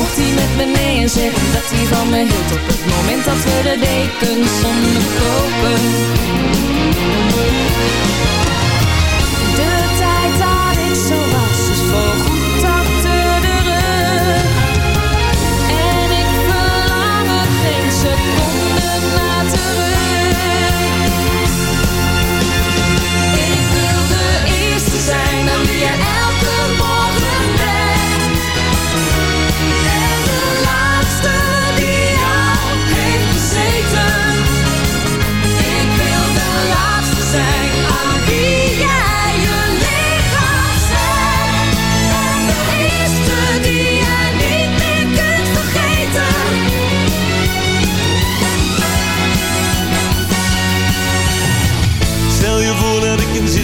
Mocht hij met me mee en zeggen dat hij van me hield Op het moment dat we de dekens onderkopen De tijd dat ik zo was is voorgoed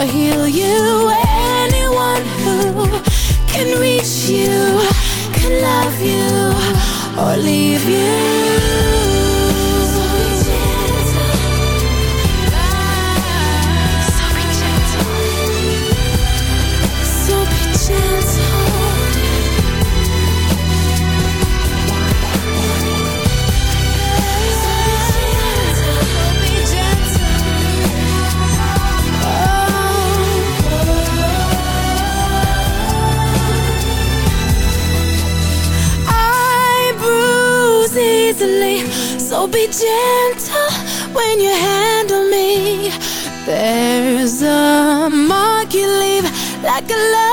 or heal you. Anyone who can reach you can love you or leave you. Be gentle when you handle me. There's a mark you leave like a love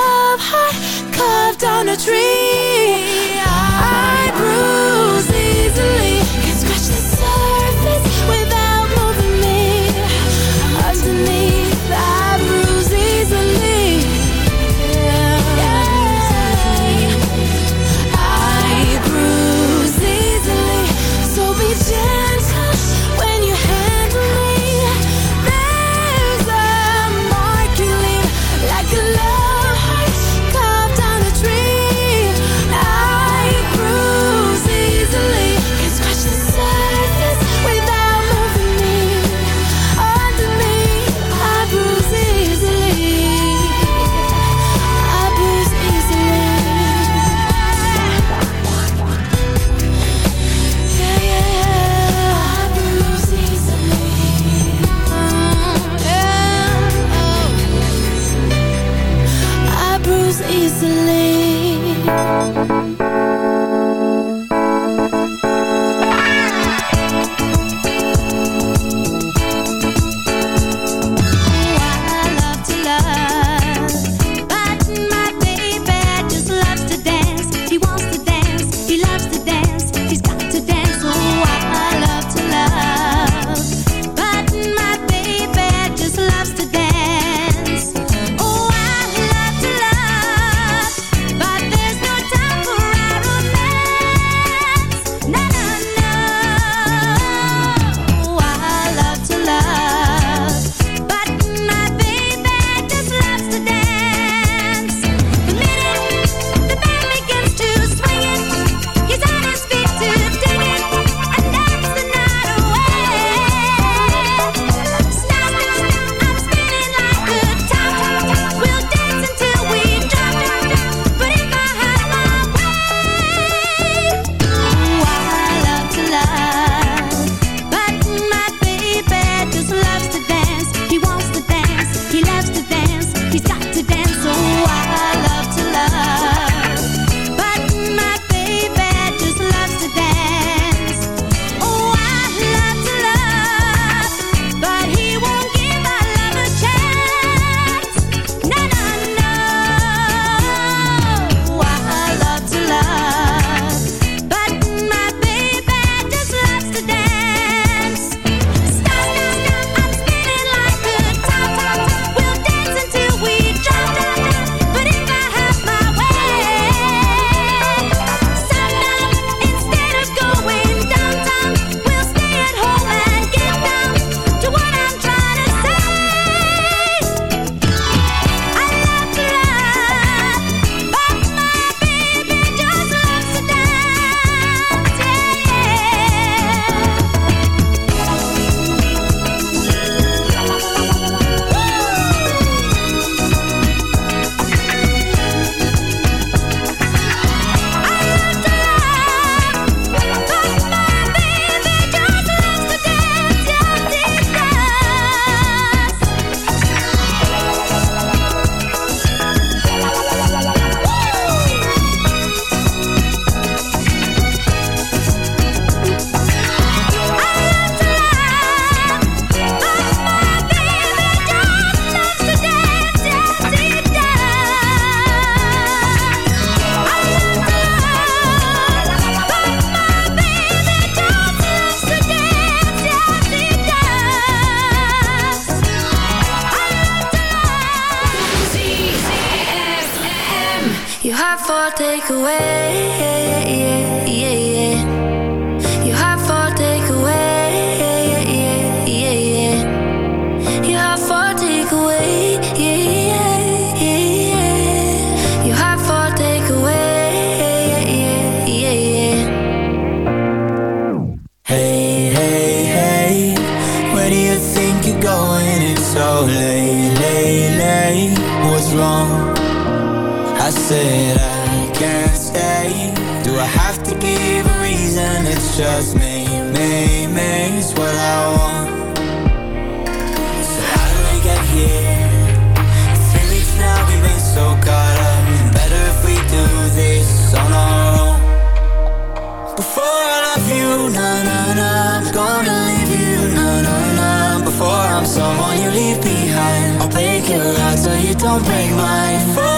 someone you leave behind. I'll break your heart so you don't break mine.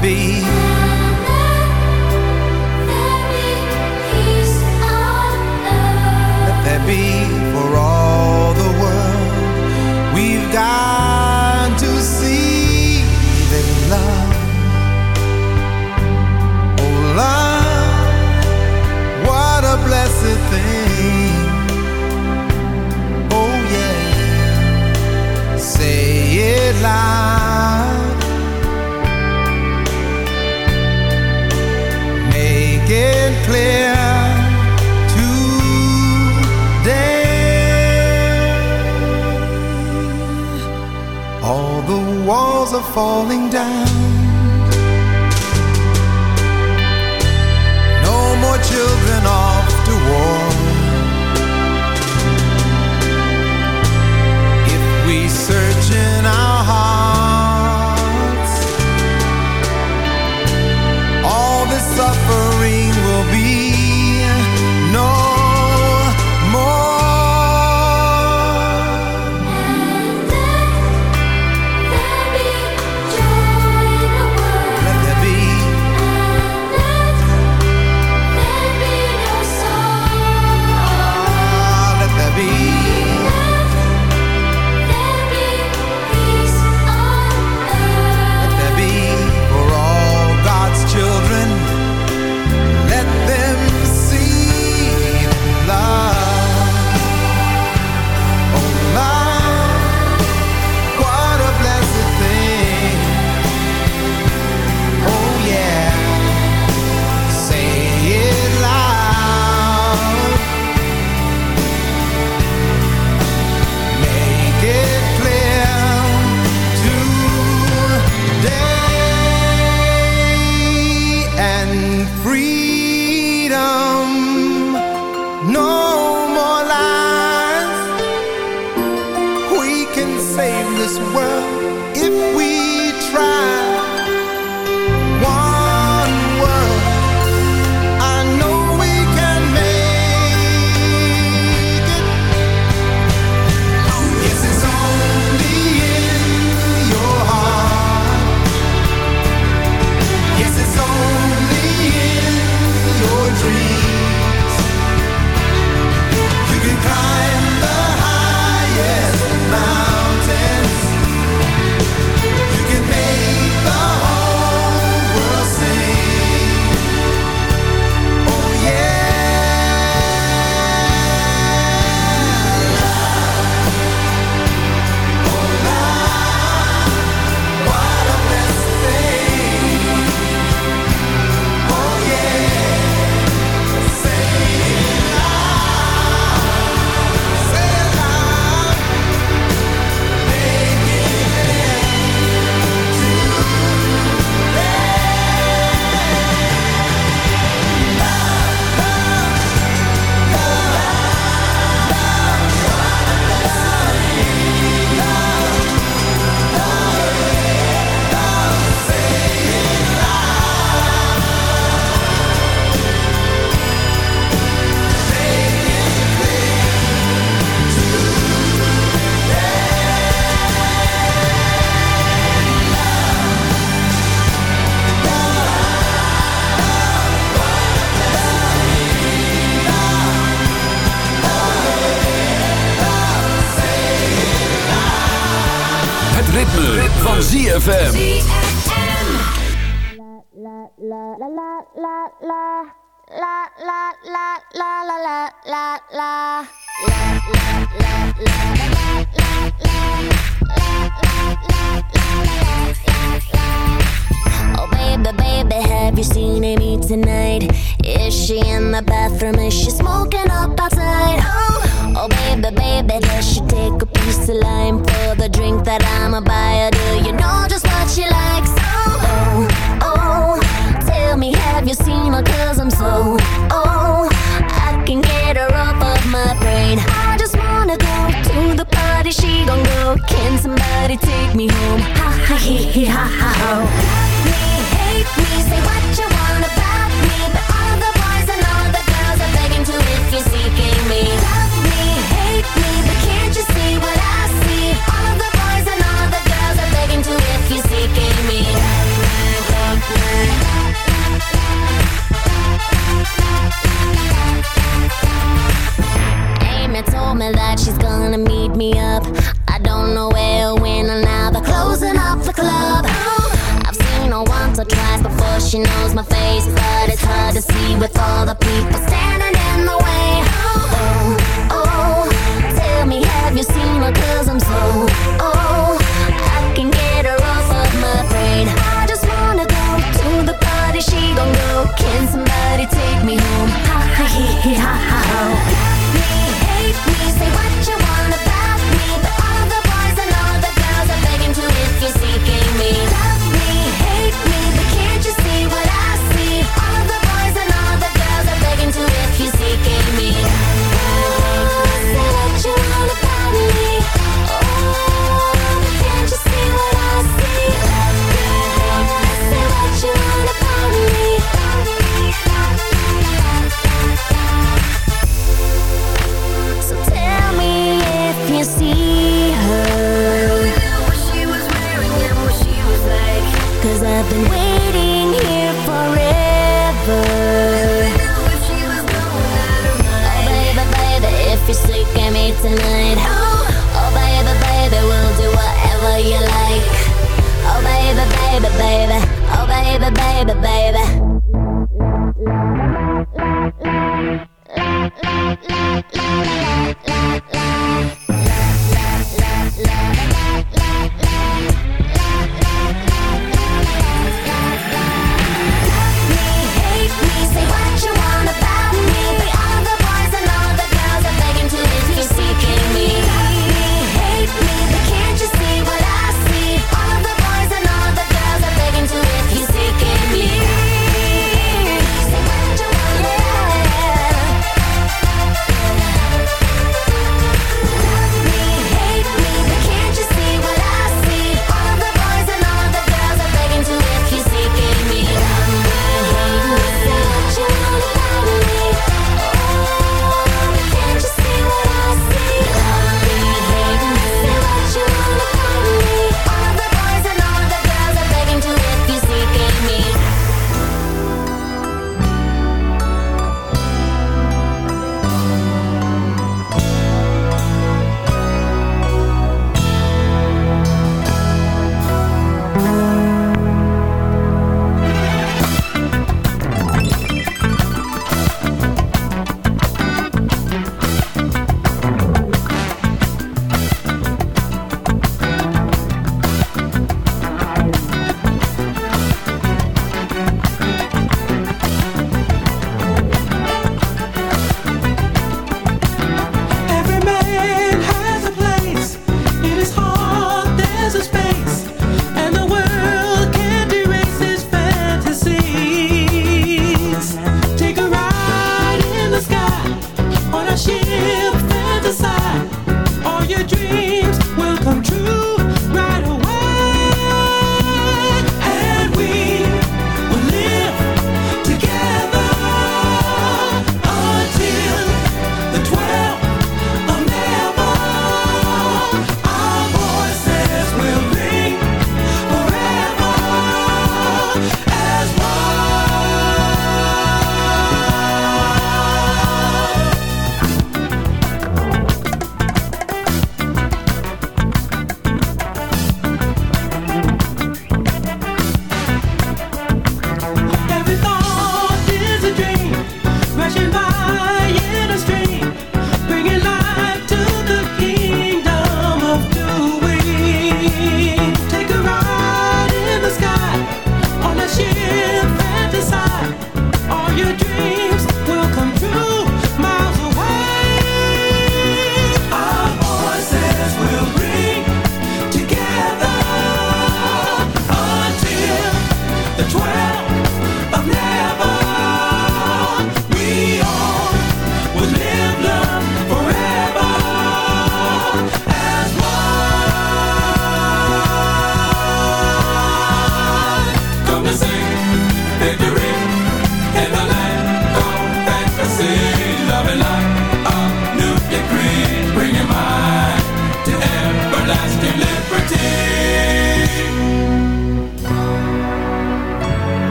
be falling down.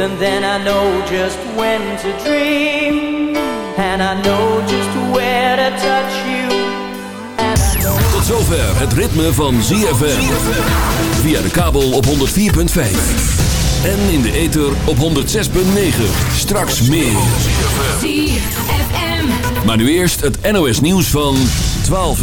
And then I know just when to dream. And I know just where to touch you. And I know Tot zover het ritme van ZFM. Via de kabel op 104.5. En in de ether op 106.9. Straks meer. ZFM. Maar nu eerst het NOS nieuws van 12 uur.